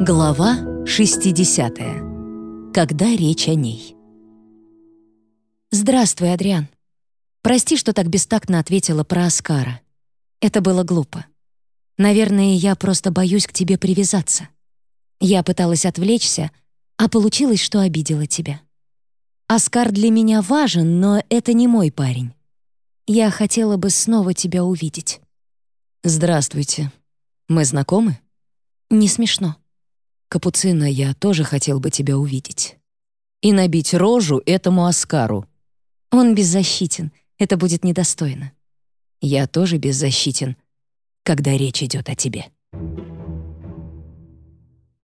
Глава 60. Когда речь о ней. «Здравствуй, Адриан. Прости, что так бестактно ответила про Оскара. Это было глупо. Наверное, я просто боюсь к тебе привязаться. Я пыталась отвлечься, а получилось, что обидела тебя. Оскар для меня важен, но это не мой парень. Я хотела бы снова тебя увидеть». «Здравствуйте. Мы знакомы?» «Не смешно». Капуцина, я тоже хотел бы тебя увидеть. И набить рожу этому Оскару. Он беззащитен, это будет недостойно. Я тоже беззащитен, когда речь идет о тебе.